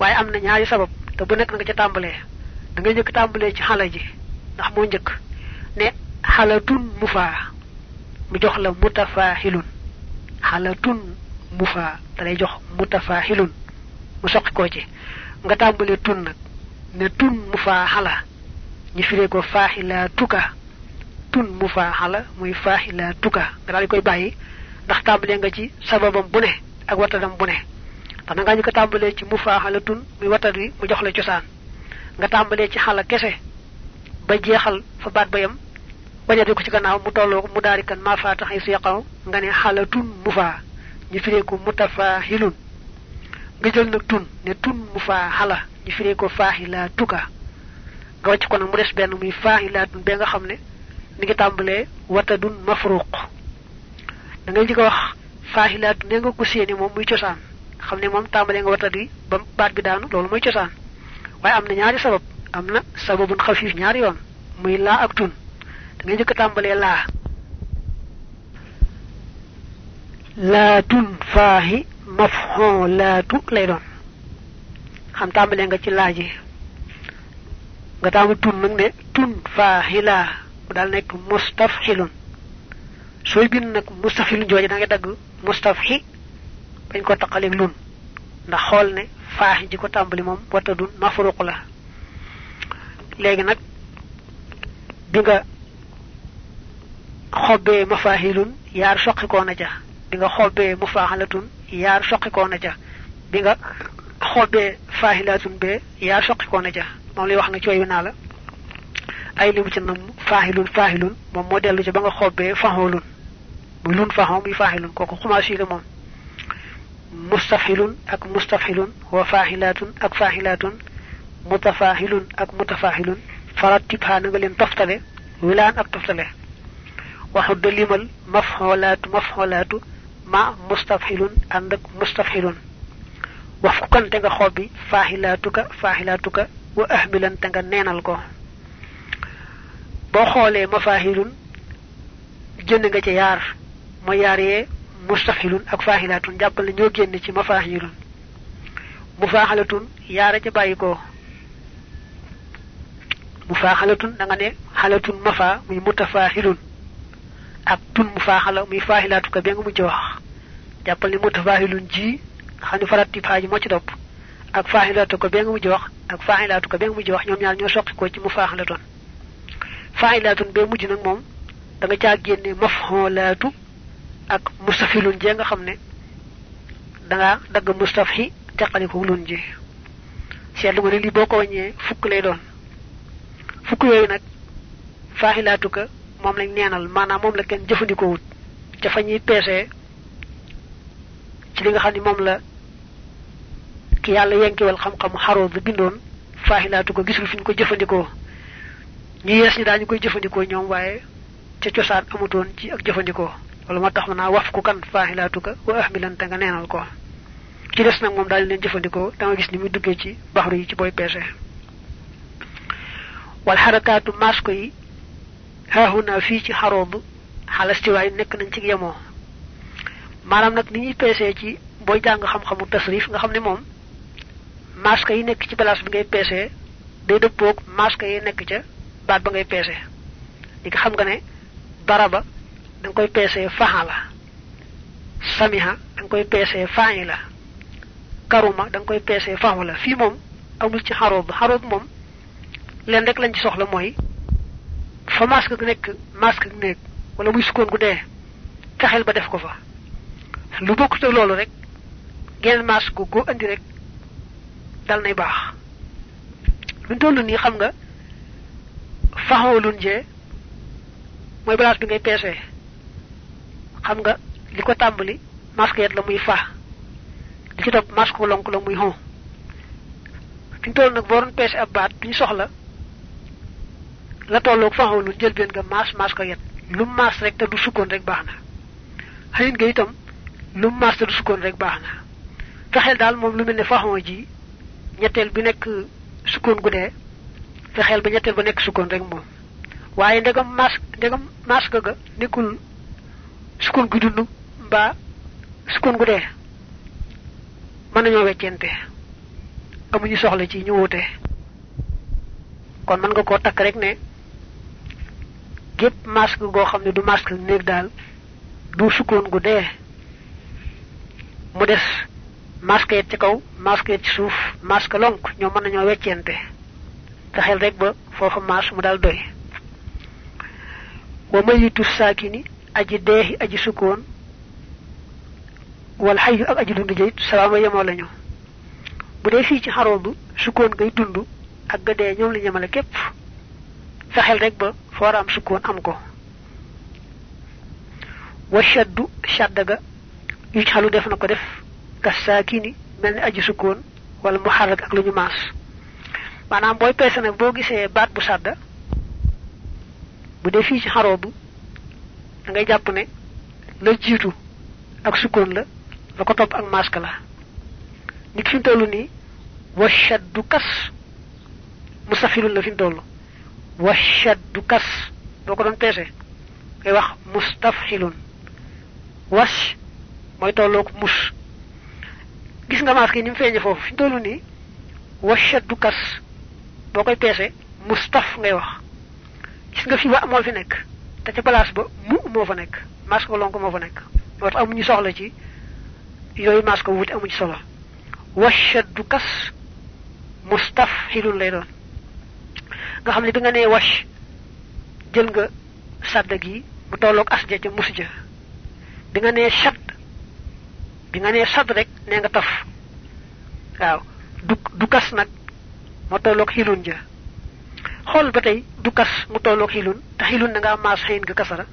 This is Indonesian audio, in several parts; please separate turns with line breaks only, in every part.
waaye am na ñaari sabab te bu nekk nga ca tàmbalee. Da ngay njëkk tàmbalee ci xala ji ndax moo njëkk ne xalatun mufa mu jox la mutafahilun xalatun mufa da lay jox mutafahilun mu soqi ko ci. Nga tàmbalee tun nag ne tun mufa xala ñu firee ko faaxila tuka tun mufa xala muy faaxila tuka nga daal koy bàyyi ndax tàmbalee nga ci sababam bu ne ak watadam bu ne ndax nga ñu ko tàmbalee ci mufa xala tun muy watad wi mu jox la cosaan. Nga tàmbalee ci xala kese ba jeexal fa baat ba yam bañati ko ci gannaaw mu tolloo mu daari kan ma faata xay siqaw nga ne xalatun mufa ñu firee ko mutafahilun nga jël tun ne tun mufa xala ñu firee ko faaxila tuka nga wacc ko nag mu des benn muy faaxilaatun be nga xam ne mi ngi tàmbalee watadun mafruq da ngay jëkk wax faaxilaatun ne nga ko séeni moom muy cosaan xam ne moom tàmbalee nga watad wi ba baat bi daanu loolu mooy cosaan. Waaye am na ñaari sabab. Am na sababun xafiif ñaari yoon. Muy laa ak tun. Da ngay jëkk tàmbalee laa. Laatun faahi mafhon laatu lay doon. Xam tàmbalee nga ci laa ji. Nga taamu tun nag ne tun faahila mu daal nekk mustafxilun sooy bind nag mustafxilun jooje da ngay dagg mustafxi bañ ko taqaleeg lun ndax xool ne faaxi ji ko tàmbali moom wata mafruq la. Léegi nag bi nga xobbee mafahilun yaar soqikoo na ca. Bi nga xobbee mufaaxalatun yaar soqikoo na ca. Bi nga xobbee faahilatun bee yaar soqikoo na ca. Moom lay wax nga cooy naa la. Ay limu ci nam faahilun faahilun moom moo dellu ci ba nga xobbee faxoolun muy lun faxoo muy faahilun kooku xumaasi la moom mustafhilun ak mustafhilun wa faahilatun ak faahilatun mutafahilun ak mutafahilun farat tibha na nga leen toftale wilaan ak toftale waxu da limal mafxolaatu mafxolaatu ma mustafhilun ànd ak mustafhilun wax ku kante nga xob bi faahilaatuka faahilaatuka wa ahmilan te nga neenal ko boo xoolee mafahilun jënd nga ci yaar mo yaar yee mustafhilun ak faahilaatun jàppal ne ñoo génn ci mafahilun mufaaxalatun yaara ca bàyyi ko. Mufaaxalatun da nga ne xalatun mafa muy mutafahilun ak tun mufaaxala muy faahilaatuka be nga mujj wax. Jàppal ne mutafahilun ji xam ne farat tib xaaji moo ci topp. Ak faaxilaatu ko bee nga mujj wax ak bee nga mujj wax ñoom ñaar ñoo soqi ko ci mu faaxilatoon faaxilaatun bee mujj nag moom da nga génne mafxoolaatu ak mustafilun jee nga xam ne da nga dagg mustafxi teqali ko lun ji seetlu nga ne lii boo ko wàññee fukk lay doon. Fukk yooyu nag faaxilaatu ka moom lañ neenal maanaam moom la kenn jëfandikoo wut ca fa ñuy peesee ci li nga xam ne moom la ki yàlla yenkewal xam-xamu xaroo bi bindoon faaxilaatu ko gisul fi ñu ko jëfandikoo. Ñu yees ñi daañu koy jëfandikoo ñoom waaye ca cosaan amutoon ci ak jëfandikoo wala moo tax ma naa waf ku kan faaxilaatu ka wa ahmilante nga neenal ko ci des nag moom daal leen jëfandikoo da nga gis ni muy duggee ci baxru yi ci booy peese wal xarakaatu masko yi haahuna fii ci xaroob xalastiwaay nekk nañ ci yemoo maanaam nag ni ñuy peesee ci booy jàng xam-xamu tasrif nga xam ne moom masque yi nekk ci place bi ngay peesee day dëppoog masque yi nekk ca baat ba ngay nga xam nga ne daraba da nga koy peesee faxa la. Samiha da nga koy peesee faayi la. Karuma da nga koy peesee faxu la. Fii moom amul ci moom leen rek lañ ci soxla mooy fa masque gu nekk masque gu nekk wala muy sukkoon gu dee fexeel ba def ko fa. Lu bokkut ak loolu rek geneen masque gu go andi rek dal nay baax. Lu toll nii xam nga faxoolun jee mooy place bi ngay peesee xam nga li ko tàmbali masque yet la muy fa li ci topp masque lonk la muy hon fi ñu toll nag boo doon peese ab baat duñu soxla la tolloog faxoolun jël benn nga maas ko yet lu maas rek te du sukkoon rek baax na xëyin nga itam lu maas te du sukkoon rek baax na fexeel daal moom lu mel ne faxon ji ñetteel bi nekk sukkoon gu dee ba ñetteel ba nekk sukkoon rek moom waaye ndegam mas ndegam mas ga nekkul sukkoon gu dund mbaa sukkoon gu dee mën nañoo weccente. Amuñu soxla ci ñu wuté kon man nga ko tak rek ne gep masque go xamne du masque neeg dal du sukkoon gu dee. Mu des masque ci kaw masque ci suuf masque lonk ñoo mën nañoo weccente. Xel rek ba foofa mas mu dal doy. Wa mayitu sakini aji deexi aji sukkoon wal hayyu ak aji dund jeyit salaama yemoo lañu. Bu dee ci xaroobu sukkoon ngay dund ak ga dee ñoom la ñemale képp. Fexel rek ba foora am sukkoon am ko. Wa shaddu xalu def na def ka saakini mel aji sukkoon wala muharrak ak lu ñu maas. Maanaam booy peese nag boo gisee baat bu bu ci da ngay jàpp ne la jiitu ak sukkoon la la ko topp ak maska la nit fi tollu nii wa shaddu kas musafirun la fi tollu wa shaddu kas ko wax mustafhilun was mooy mus gis nga maas ki ni mu feeñe foofu fi tollu nii wa shaddu kas mustaf ngay wax gis nga fi wa fi te ca place ba mu moo fa nekk maas ko lonko moo fa nekk. Moo tax amuñu soxla ci yooyu maas ko wuti amuñu solo wa shaddu kas mustafhilun lay nga xam ne bi nga nee wash jël nga sadda gi mu tolloog as ja ca mus ja. Bi nga nee shad bi nga nee shad rek nee nga taf. Waaw du kas nag mo tolloog xilun ja xool ba tey du kas mu tolloog xilun te xilun da nga maas xëyin nga kasara.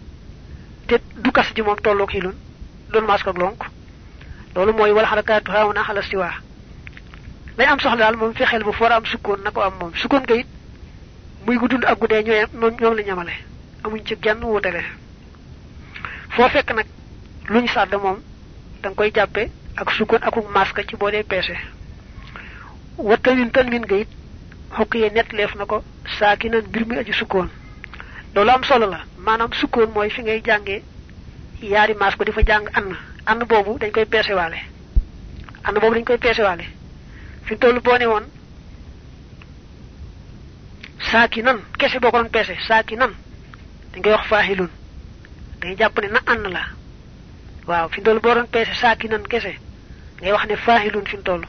Te du kas ji moom tolloog xilun doon maas ko lonk. Loolu mooy wala xarakaatu haawna xala siwa lay am soxla daal moom fexeel bu for am sukkoon na ko am moom. Sukkoon nga it muy gu dund ak gu dee ñooy ñoom la amuñ ci genn fekk luñ moom koy ak sukkoon akuk maska ci boo dee peese. Wa tanwin nga it xokk ye net leef na ko saakinan mbir mi aji sukkoon. Loolu am solo la. Maanaam sukkoon mooy fi ngay jàngee yaari maas ko di fa jàng ann. Ann boobu dañ koy peese waale ann boobu dañ koy peese waale fi tollu boo ne woon saakinan kese boo ko doon peese saakinan dañ koy wax faahilun. Dañ jàpp ne na ann la. Waaw fi saakinan kese ngay wax ne faahilun fi toll.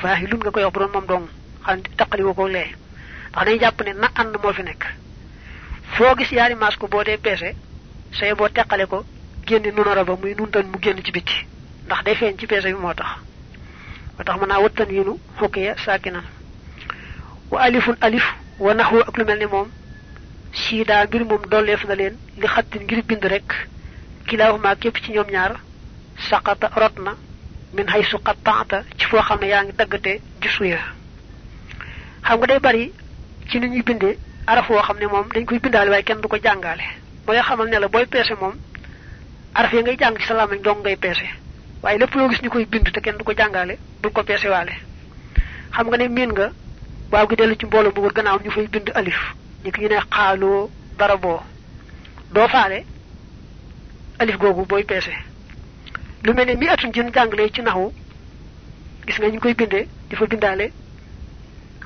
Faahilun nga koy wax bu doon moom dong. Xam taqali ko ndax dañuy jàpp ne na ànd moo fi nekk. Foo gis yaari maas ko boo dee peese say boo teqale ko génne nunara ba muy nuntan mu génn ci bitti ndax day feeñ ci peese bi moo tax. Moo tax mën naa wëttan yinu xukkiya wa alifun alif wa naxwu ak lu mel ni moom siida mbir moom dolleef na leen li xattin ngir bind rek kilaahuma képp ci ñoom ñaar saqata rot na min haysu qatta'ta ci foo xam ne yaa ngi daggate gisu ya. Xam nga day bari ci ni ñuy bindee araf woo xam ne moom dañ koy bindaale waaye kenn du ko jàngaale. Mooy xamal ne la booy peese moom araf ya ngay jàng ci salaam dong ngay peese. Waaye lépp loo gis ñu koy bind te kenn du ko jàngaale bul ko peese waale xam nga ne miin nga, waaw gi dellu ci mbooloo bu wër gannaaw ñu fay bind alif. Ñu ki ñu ne xaaloo dara doo faale alif googu booy peese. Lu mel ne mi atun jën jàngale ci naxu, gis nga ñu koy bindee di fa bindaale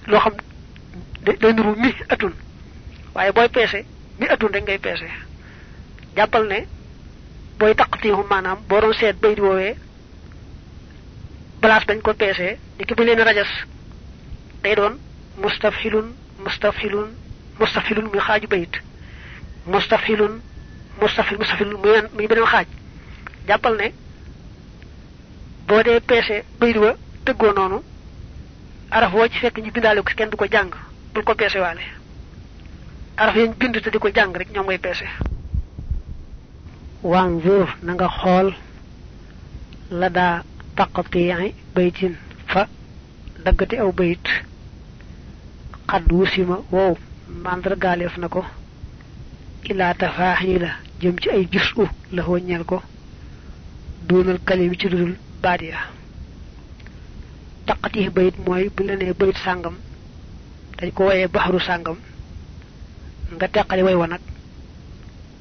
loo xam day nuru mi atun. Waaye booy peese mi atun rek ngay peese. Jàppal ne booy taqtiihu maanaam boo doon seet bayit woowee place dañ ko peese ki bu leen rajas day doon mustafhilun mustafhilun mustafhilun muy xaaju bayit. Mustafhilun mustafhil mustafhilun muy muy beneen xaaj. Jàppal ne boo dee peese bayit wa tëggoo noonu araf woo ci fekk ñu bindaale ko kenn du ko bul ko peese waale. Araf yañ bind te di ko jàng rek ñoom ngay peese. Wanzur na nga la baytin fa daggati aw bayit xad wusima wow mandargaaleef na ko. Ila tafaaxila jëm ci ay gis u la ñeel ko. Doonal kalim ci dudul baat ya. Taqati bayit mooy bu la nee dañ ko woyee baxaru sàngam nga teqali way wa nag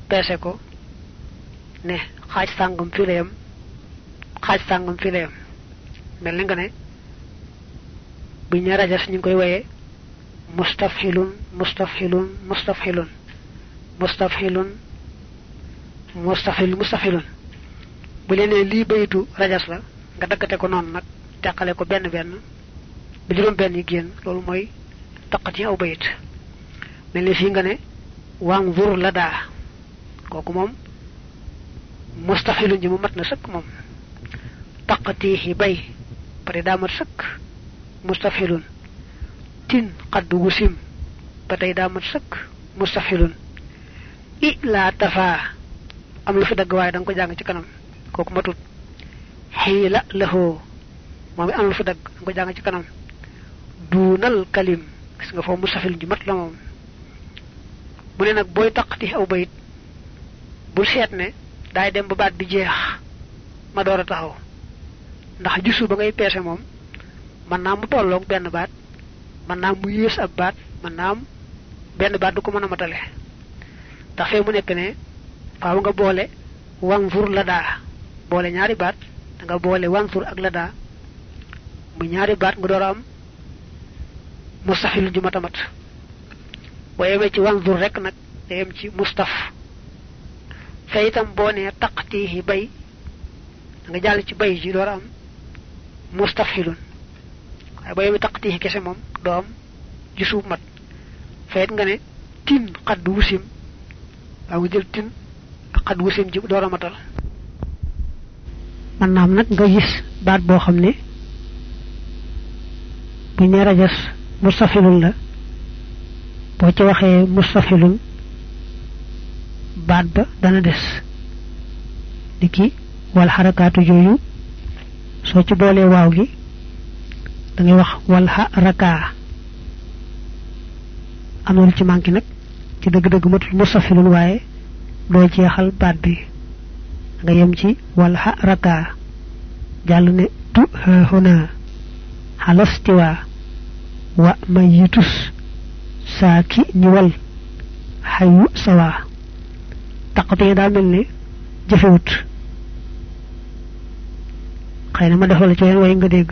peese ko ne xaaj sàngam fi layam xaaj sàngam fi layam mel nga ne bu ñu rajas ñu koy waye mustafhilun mustafhilun mustafhilun mustafhilun mustafhil mustafhilun. Bu leen lii baytu rajas la nga daggate ko noonu nag teqale ko benn benn ba juróom benn yi génn loolu mooy taq ci aw bayit. Mel ni fii nga ne wanzur la daa kooku moom mustafilun ji mu mat na sëkk moom. Taqatihi bay pare daa mat sëkk. Mustafilun tin qad wusim ba tey daa mat sëkk. Mustafilun i laa tafaa am lu fi dagg waaye da nga ko jàng ci kanam. Kooku matut. Lahoo moom am lu fi da nga ko jàng ci kanam. Duunal kalim gis nga foofu mustafilun ji mat la moom mu ne nag booy taqati aw bayit bul seet ne? Daay dem ba baat bi jeex. Ma door a taxaw ndax gisu ba ngay peese moom? Man naa mu tolloog benn baat. Man naa mu yées ab baat. Man naa am benn baat du ko mën a matale. Ndax fee mu nekk ne faaw nga boole wanzur la boole ñaari baat da nga boole ak la daa mu ñaari baat nga door a am mustafil ju matamat boo yemee ci wanzur rek nag da yem ci mustaf. Fe itam nee taqtihi bay nga jàll ci bay ji door am mustafhilun waaye boo yemee taqtihi kese moom doo am ji suuf mat fayit nga ne tin xadd wusim waa nga jël tin xadd wusim ji door matal. Man naam nag nga gis baat boo xam ne bu ne mustafhilun la boo ci waxee mustafilun baat ba dana des niki wal xarakaatu jooyu soo ci boolee waaw gi da ngay wax wal xarakaa am na lu ci manqué nag ci dëgg-dëgg matul mustafilun waaye doo jeexal baat bi nga yem ci wal xarakaa jàll ne tu huna xalastiwa wa mayitus saaki ñiwal xayu sawa. Taqatee daa mel ne jëfewut xëy ma defal ci way nga dégg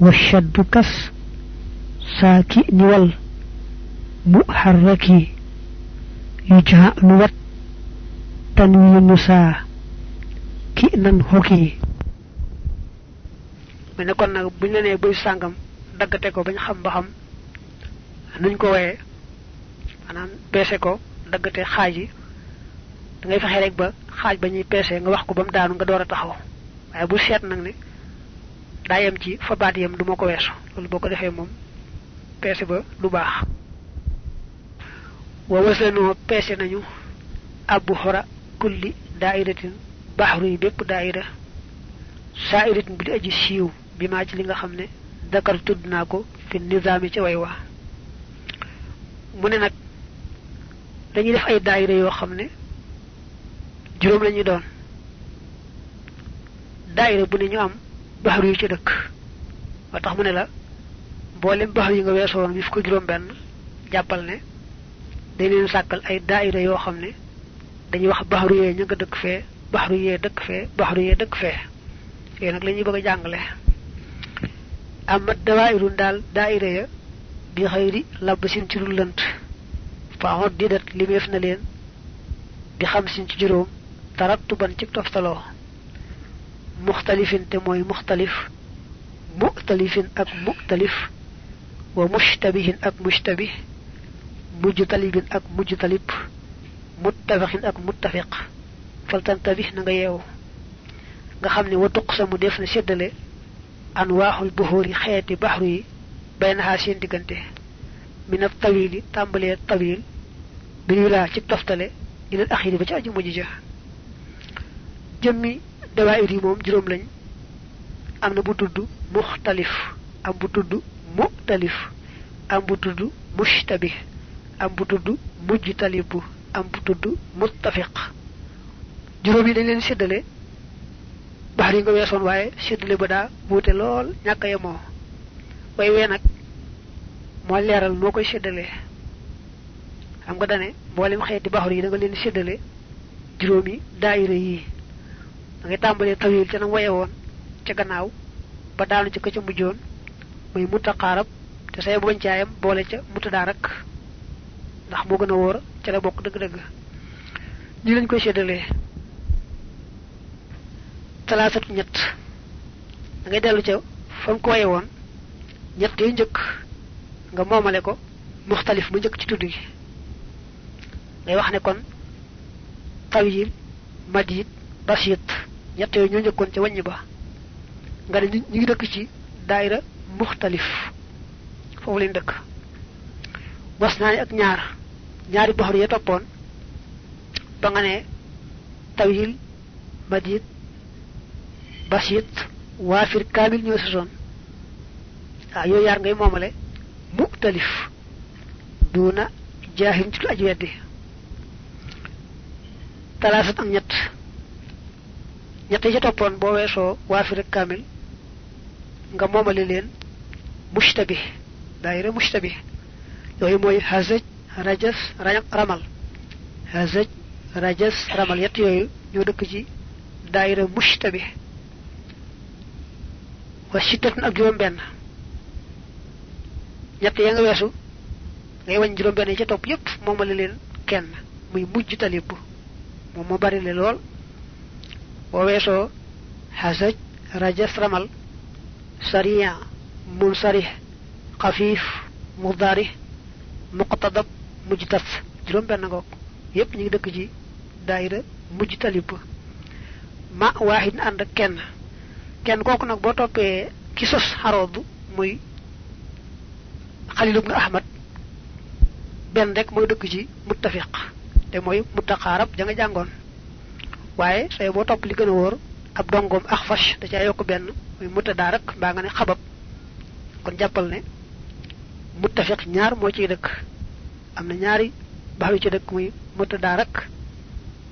wa shaddu kas saaki ñiwal mu xarraki yu jaa lu wat tanwinu saa ki nan xoki mu ne kon nag buñ la nee buy daggate ko bañ xam ba xam nuñ ko woyee. Maanaam peese ko daggate xaaj yi. Da ngay fexe rek ba xaaj ba ñuy peese nga wax ko ba mu daanu nga door a taxaw. Waaye bu seet nag ne daa yem ci fa baat yem du ma ko weesu. Loolu boo ko defee moom peese ba du baax. Wa wasanoo peese nañu abbu xora kulli dairatin baxru yi bépp daira. Sairatin bu di aji siiw bi maa ci li nga xam ne dakar tudd naa ko fi nizaami ca way wa mu ne nag dañuy def ay daayira yoo xam ne juróom la ñuy doon. Daayira bu ne ñu am baxaru yu ci dëkk. Moo tax mu ne la mboolem baxaru yi nga weesoo woon bi ko juróom benn jàppal ne dañ leen sàkkal ay daayira yoo xam ne dañuy wax baxaru yee ña nga dëkk fee baxaru yee dëkk fee yee dëkk fee. Nag la ñuy bëgg a amat dawaayirun daal daayira ya bi xëyri labb sin ci lu lënt. Fa di dat limeef na leen bi xam sin ci juróom tarattuban ci toftaloo. Muxtalifin te mooy muxtalif muxtalifin ak muxtalif wa mushtabihin ak mushtabih mujtalibin ak mujtalib muttafiqin ak muttafiq. Faltantabih na nga yeewu. Nga xam ne wa tuqsamu def na أنواح البحور خيات بحر بينها سين دقنته من الطويل تنبلي الطويل بريلا تفتل إلى الأخير بجاج مججة جمي دوائر موم جروم لن أمن بطرد مختلف أم بطرد مختلف أم بطرد مشتبه أم بطرد مجتلب أم بطرد متفق جروم لن لن سدلي baxar yi nga weesoon waaye séddale ba daa wuute lool ñàkk a yemoo. Way wee nag moo leeral noo koy séddalee xam nga dane mboolem xeeti baxar yi da nga leen séddale juróomi daayira yii da ngay tàmbalee tawil ca nam waye woon ca gannaaw ba daanu ci ko ca mujjoon muy mutaqarab te say bu bañ caayam boole ca mutada rek ndax mo gëna wor ci la bok deug deug ñi lañ koy sédalé talaasatu ñett. Da ngay delu ca fam ko waye won ñett yu ñëk nga momale ko muxtalif mu ñëk ci tuddu gi. Ngay wax ne kon tawil madid basit ñett yooyu ñoo ñëkkoon ci wàññi ba. Nga ne ñi ngi dëkk ci daayira muxtalif foofu lañ dëkk. Bos naa ak ñaar ñaari boxar ya toppoon ba nga ne tawil madid basit waafir kaamil ñoo sosoon ah yooyu yaar ngay moomale muxtalif duna jaahin ci lu aj weddi talaasat ak ñett ñett ci toppoon boo weesoo nga moomale leen mushtabi daayira mushtabi yooyu mooy hazaj rajas ramal hazaj rajas ramal yett yooyu ñoo dëkk ci daayira mushtabi wa shiddatun ak juróom benn. Ñett ya nga weesu ngay wañ juróom benn yi ca topp yépp moomale leen kenn muy mujj talib moom moo bari le lool. Boo weesoo hasaj rajas ramal sariya munsarih xafif mudari muqtadab mujtas juróom benn ngoog. Yépp ñu ngi dëkk ci daayira mujj talib ma waahid ànd kenn kenn kooku nag boo toppee ki sos xaroodu muy xalil ahmad benn rek mooy dëkk ci muttafiq te mooy muttaqaarab ja nga jàngoon. Waaye say boo topp li gën a wóor ab dongom akhfash da ca yokk benn muy mutada rek mbaa nga ne xabab. Kon jàppal ne muttafiq ñaar moo ciy dëkk. Am na ñaari baxlu ci dëkk muy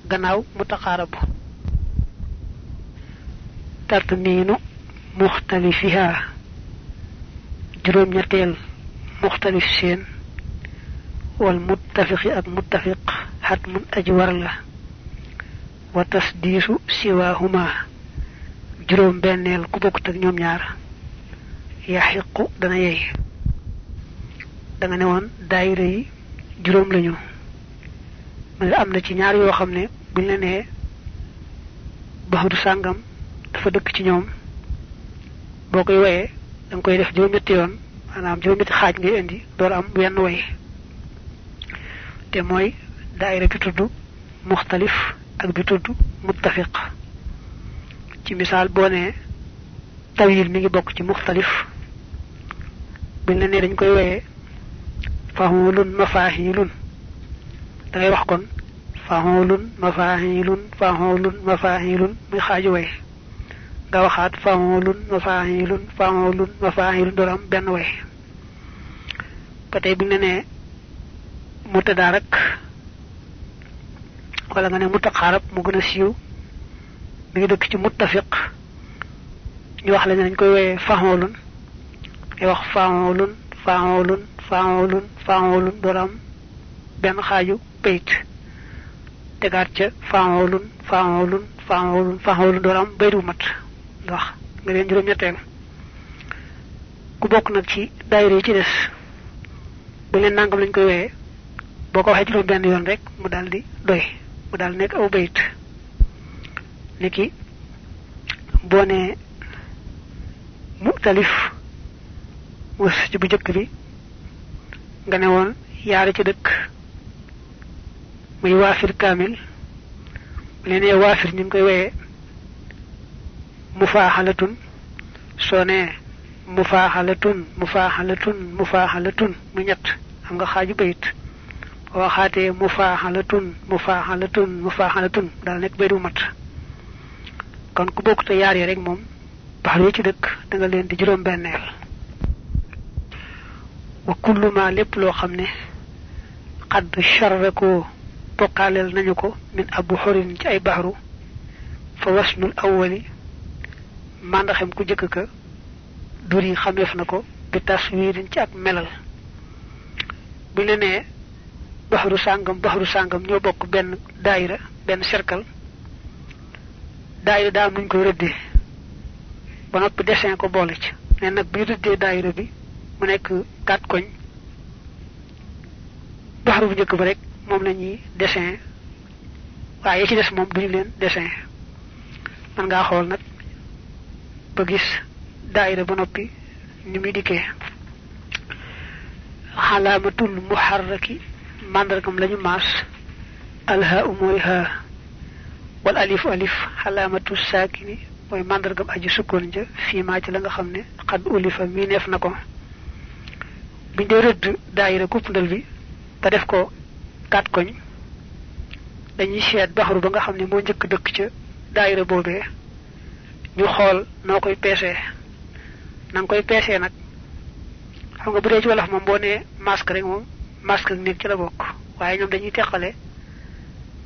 gannaaw mutaqaarab تقنين مختلفها. جروم يقيل مختلف سين والمتفق المتفق حتم أجور له. وتصديس سواهما. جروم بين الكبوك تنيوم يار. يحق دنيه دنيوان دايري جروم لنيو. من الأمن تنيار يوخم ني. بلنه بحر سانغم. Dafa dëkk ci ñoom. Boo koy woyee da koy def juróom ñetti yoon maanaam juróom ñetti xaaj ngay indi door am wenn way te mooy daayira bi tudd muxtalif ak bi tudd muttafiq. Ci misaal boo tawil mi ngi bokk ci muxtalif. Buñ la nee dañ koy woyee fahulun mafahilun da ngay wax kon fahulun mafahilun fahulun mafahilun muy xaaju nga waxaat fahulun mafahilun fahulun mafahilun door am benn way. Ba tey buñ la nee mutada rek wala nga ne mutaqarab mu gën a siiw mi ngi dëkk ci muttafiq. Ñu wax la ne dañ koy woyee faxoolun ngay wax faxoolun faxoolun faxoolun faxoolun door am benn xaaju bayt. Tegaat ca faxoolun faxoolun faxoolun faxoolun door am bayt bu mat ndax nga leen juróom ñetteel ku bokk nag ci daayira yi ci des bu leen nangam lañ koy woyee boo ko waxee yoon rek mu di doy mu daal nekk aw bayit. Niki boo nee mu'talif was ci bu jëkk bi nga ne woon yaara ci dëkk muy waafir kaamil waafir ñu koy weye mufaaxalatun soo nee mufaaxalatun mufaaxalatun mufaaxalatun mu ñett am nga xaaju bayit waxaatee mufaaxalatun mufaaxalatun mufaaxalatun daal nekk bay du mat kon ku bokk te yaar yi rek moom baxal yi ci dëkk da nga leen di juróom benneel wa kullu ma lépp loo xam ne xadd charrakoo bokkaaleel nañu ko min abu xorin ci ay baxru fa wasnul awwali màndaxem ku jëkk ka dur yi xameef na ko bi taswirin ci ak melal. Bu ne nee baxru sàngam baxru sàngam ñoo bokk benn daayira benn cercle. Daayira daa am nuñ koy rëddee. Ba noppi dessin ko boole ci. Ne nag bu ñu tuddee daayira bi mu nekk quatre koñ. Baxaru bu njëkk ba rek moom la ñuy dessin. Waaye ci des moom duñu leen dessin. Man ngaa xool nag ba gis daayira ba noppi ni muy dikkee. Xalaamatul muharraki la lañu maas. Alha mooy ha wal alif alif xalaamatu saakini mooy màndargam aji sukkoon ja fii maa ci la nga xam ne xad ulifa mi neef na ko. Buñ dee rëdd daayira kuppndal bi te def ko kat koñ dañuy seet baxaru ba nga xam ne moo njëkk dëkk ca daayira boobee. Ñu xool noo koy peesee na nga koy peesee nag. Xam nga bu dee ci wolof moom boo nee masque rek moom masque ak néeg ci la bokk. Waaye ñoom dañuy teqale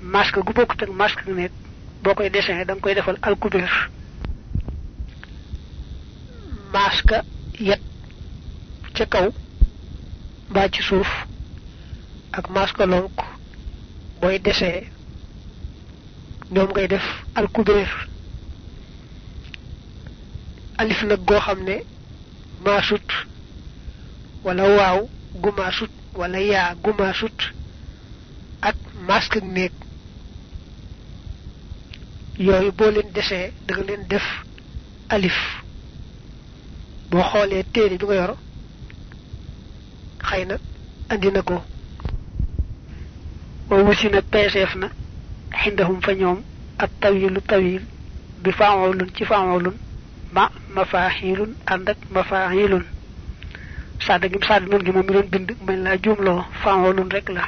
masque gu bokkut ak masque ak néeg. Boo koy dessin da nga koy defal alkubéer masque yet ca kaw mbaa ci suuf ak masque lonk booy dessin ñoom ngay def alkubéer alif nag goo xam ne maasut wala waaw gu maasut wala yaa gu maasut ak masque ak néeg yooyu boo leen da nga leen def alif boo xoolee téere bi nga yor xëy andi ko wa wusina peeseef na xindahum fa ñoom ak tawilu tawil bi faawlun ci faawlun ma mafaahilun ànd ak mafaahilun sadda gi sadda noonu gi moom mi doon bind mañ laa juumloo faawlun rek la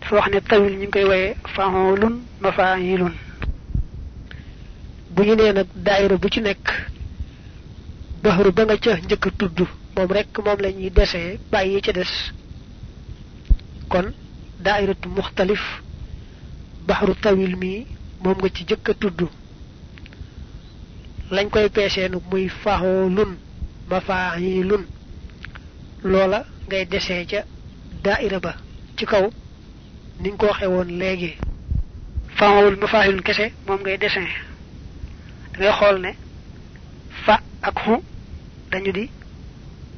dafa wax tawil ñu koy woyee faawlun mafaahilun bu ñu nee nag daayira bu ci nekk baxru ba nga ca njëkk tudd moom rek moom la ñuy desee bàyyi ca des. Kon daayiratu muxtalif baxru tawil mii moom nga ci lañ koy peesee nag muy faxoolun mafaahilun loola ngay desee ca daayira ba ci kaw ni ko waxee woon léegi. Faxool mafaahilun kese moom ngay ngay xool ne fa ak xu dañu di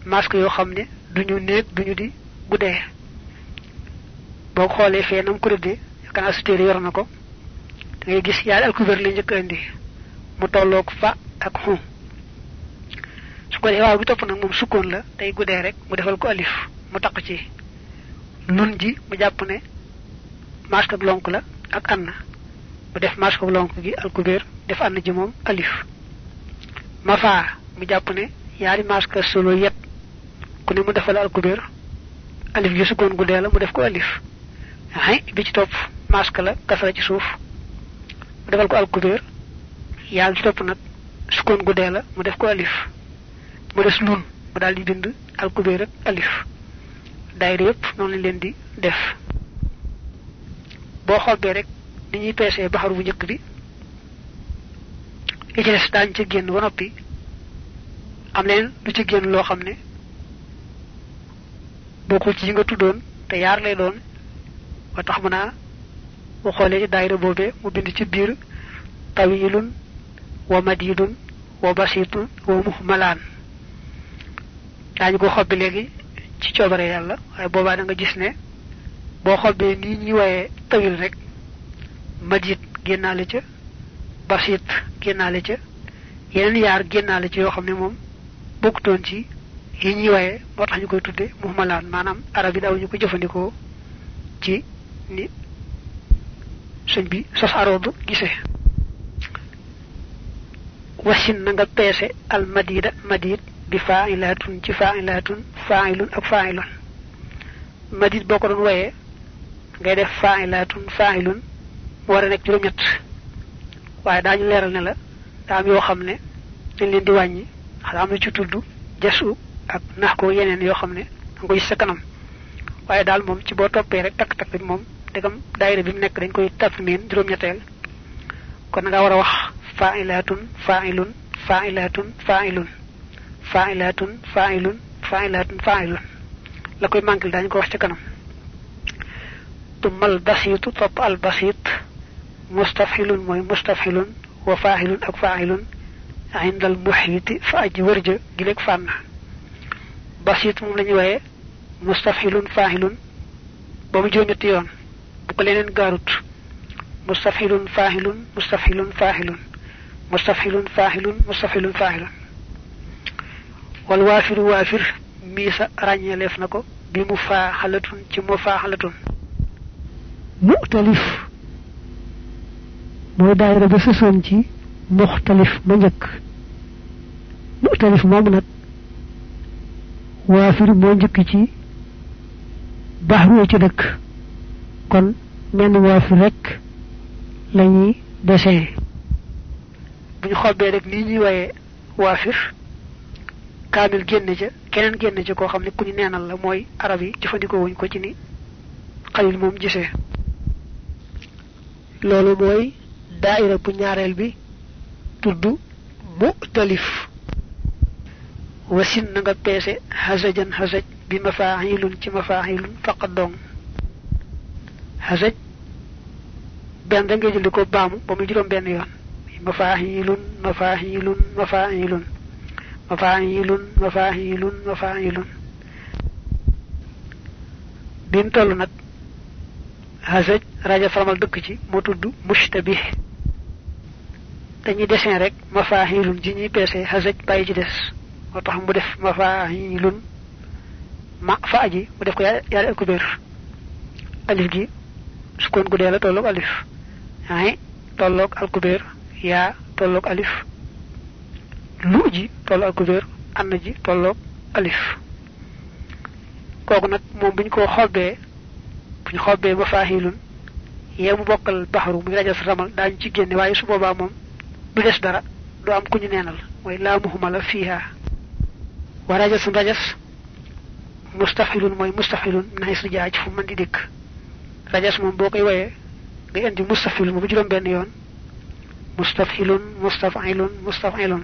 masque yoo xam ne duñu néeg duñu di guddee. Boo xoolee fee nam ko rëddee yaakaar naa su yor na ko da ngay gis yaari alkubeer la njëkk indi mu tolloog fa ak xu su ko waaw bi topp nag moom sukkoon la rek mu defal ko alif mu taq ci nun ji mu jàpp ne masque ak la ak ann mu def masque def ji alif. Mafaa mu jàpp ne yaari masque solo yet ku ne mu defal alif gi sukkoon guddee la mu def ko alif. Hay bi ci topp masque la kasara ci suuf mu defal ko yaal ci topp nag sukkoon guddee la mu def ko alif mu des nun mu daal di bind ak alif. Daayira yépp noonu lañ leen di def. Boo xobbee rek ni ñuy peesee baxaru bu njëkk bi li ci des daañ ci génn ba noppi am leen lu ci génn loo xam ne bokkul ci yi nga tuddoon te yaar lay doon ba tax mu bu ci mu bind ci biir tawilun wa madidun wa basitun wa muhmalaan daañu ko xobbi léegi ci coobare yàlla waaye boobaa da nga gis ne boo xobbee nii ñuy woyee tawil rek basit génnaale ca yeneen yaar génnaale ca yoo xam ne moom bokkutoon ci yi ñuy woyee moo tax ñu koy tudde muhmalaan maanaam arab yi daaw ñu ko ci ni sëñ bi sos aroodu gisee wasin na nga al madida madid bi fa'ilatun ci fa'ilatun fa'ilun ak fa'ilun. Madid boo ko doon woyee ngay def fa'ilatun fa'ilun mu war a nekk juróom ñett waaye daañu leeral ne la daa am yoo xam ne dañ leen di wàññi xanaa am ci tudd jasu ak nax ko yeneen yoo xam ne da nga gis kanam. Waaye daal moom ci boo toppee rek takk-takk bi moom dagam daayira bi mu nekk dañ koy miin juróom-ñetteel kon nga war a wax fa'ilatun fa'ilun fa'ilatun fa'ilun fa'ilatun fa'ilun fa'ilatun fa'ilun la koy manquil dañu ko wax ci kanam tumal basitu topp al basit mustafhilun mooy mustafhilun wa fa'ilun ak fa'ilun indal muhiti fa aji wërja gilek fànn basit moom lañu waye mustafhilun fahilun ba mu juróom-ñetti yoon bu ko leneen gaarut mustafhilun fahilun mustafhilun fahilun mustafhilun fahilun mustafhilun fahilun wal wafiru wafir misa ràññeeleef na ko bi mu faa xalatun ci mu faa xalatun mu'talif mooy daayira ba sësoon ci muxtalif ma njëkk mu'talif moom nag waafir moo njëkk ci baxru ci dëkk kon menn waafir rek lañuy dessin. buñ xobbee rek lii ñuy waye waafir kaamil génn ca keneen génn ca koo xam ne ku ñu neenal la mooy arab yi jëfandikoo wuñ ko ci ni xalil moom gisee. Loolu mooy daaira bu ñaareel bi tudd mu'talif wasin na nga peese hasajan hasaj bi mafaahilun ci mafaahilun faqat dong. Hasaj benn da ngay jël ko baamu ba muy juróom benn yoon mafaahilun mafaahilun mafaahilun mafaahilun mafaahilun mafaahilun bin toll nag hasaj raja faramal dëkk ci moo tudd mushtabih dañuy dessin rek mafaahilun ji ñuy peese hasaj bàyyi ci des moo tax mu def mafaahilun ma fa aji mu def ko yaari alkubeer alif gi sukkoon gu dee la tolloog alif ay tolloog alkubeer yaa tolloog alif. Lu ji tolloog alkubeer ann ji tolloog alif. Kooku nag moom buñ ko xobbee buñ xobbee mafaahilun yee mu bokkal baxaru muy rajas ramal daañu ci génne waaye su boobaa moom du des dara du am ku laa muhuma la fiiha wa rajas rajas mustafilun mooy mustafilun min haysu jaaj fu mën di dikk. Rajas moom boo koy nga indi mustafilun bu juróom benn yoon mustafilun mustafilun mustafilun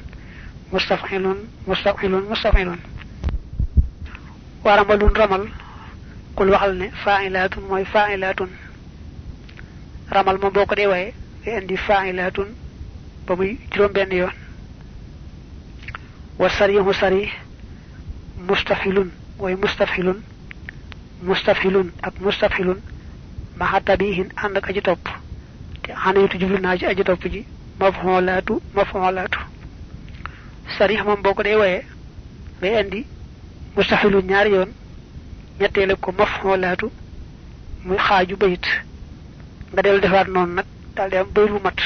mustafilun mustafilun mustafilun wa ramalun ramal kul waxal ne fa'ilatun mooy fa'ilatun ramal moom boo ko dee woyee nga indi fa'ilatun ba muy juróom benn yoon wa sarihu sari mustafilun mooy mustafilun mustafilun ak mustafilun maxa tabihin ànd ak aji topp. Te xanaytu jublu naa ci aji topp ji. Mafxoolaatu mafxoolaatu sarix moom boo ko dee woyee ngay indi mustafilun ñaari yoon. Ñetteele ko mafxoolaatu muy xaaju bayit. Nga dellu defaat noonu nag daal di am bayit bu mat.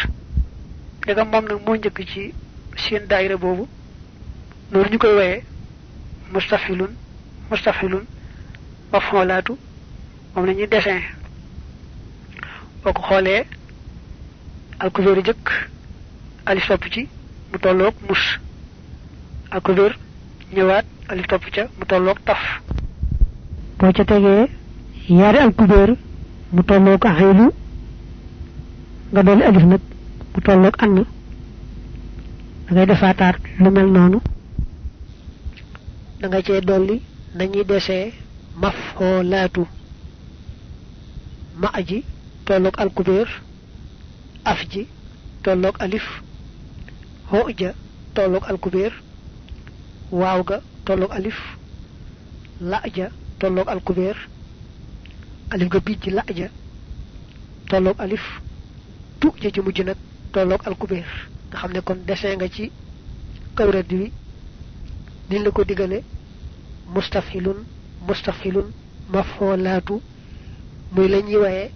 Ndegam moom nag moo njëkk ci seen daayira boobu. Loolu ñu koy woyee mustafilun mustafilun mafxoolaatu moom la ñuy dessin boo ko xoolee alkubeer jëkk alif topp ci mu tolloog mus. Alkubeer ñëwaat alif topp ca mu tolloog taf. Boo ca tegee yaari alkubeer mu tolloog xaylu nga dolli alif nag mu tolloog ann da ngay defaataat lu mel noonu. Da nga cee dolli nañuy desee mafxoolaatu ma ji tolloog alkubeer af ji tolloog alif ho ja tolloog alkubeer waaw tolloog alif la ja tolloog alkubeer alif ga bijj la ja tolloog alif tu ja ci mujj nag tolloog alkubeer nga xam ne kon dessin nga ci niñ la ko digale mustafilun mustafilun mafxoolaatu muy la ñuy waye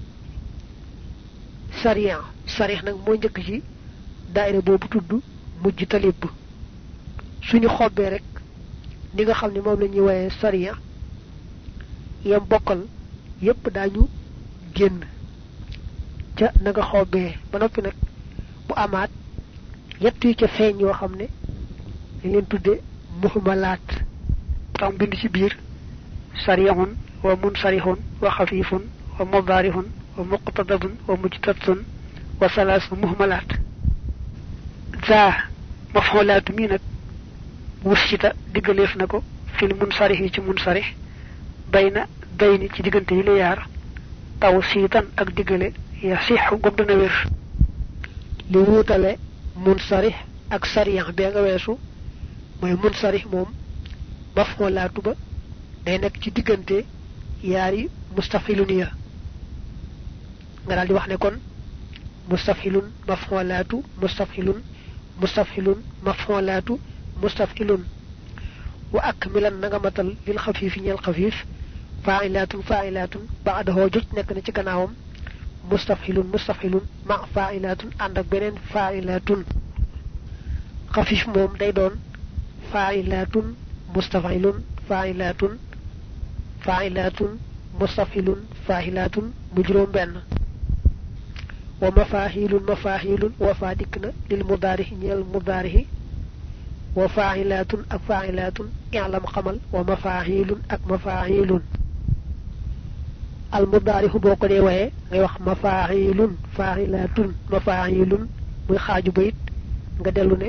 sariyan sarix nag moo njëkk ci daayira boobu tudd mujj talib. Suñu xobbee rek ni nga xam ne moom la ñuy waye sariyan yam bokkal yépp daañu génn. Ca na nga xobbee. Ba noppi nag bu amaat yett yu ca feeñ yoo xam ne dañ leen tudde muhmalaat. Tam bind ci biir sarihun wa munsarihun wa xafifun wa mudarihun ko fil munsarih yi ci munsarih bayna bayni ci diggante yi la yaar taw siitan ak diggale ya sixu gom dana wér li wuutale munsarih ak sariyan be nga wessu moy mun sarih mom maf'ulatu ba day nek ci digënté yaari mustafiluniya nga dal di wax ne kon mustafilun maf'ulatu mustafilun mustafilun maf'ulatu mustafilun wa akmilan nga matal lil khafif ñal khafif fa'ilatun fa'ilatun ba'dahu juj nek na ci gannaawam mustafilun mustafilun ma fa'ilatun and ak benen fa'ilatun khafif mom day doon fa'ilatun mustafilun fa'ilatun fa'ilatun mustafilun fa'ilatun mu juroom wa mafahilun mafahilun wa fadikna lil mudari ñel mudari wa fa'ilatun ak fa'ilatun i'lam qamal wa mafahilun ak mafahilun al mudari boko de waye ngay wax mafahilun fa'ilatun mafahilun muy xaju bayit nga delu ne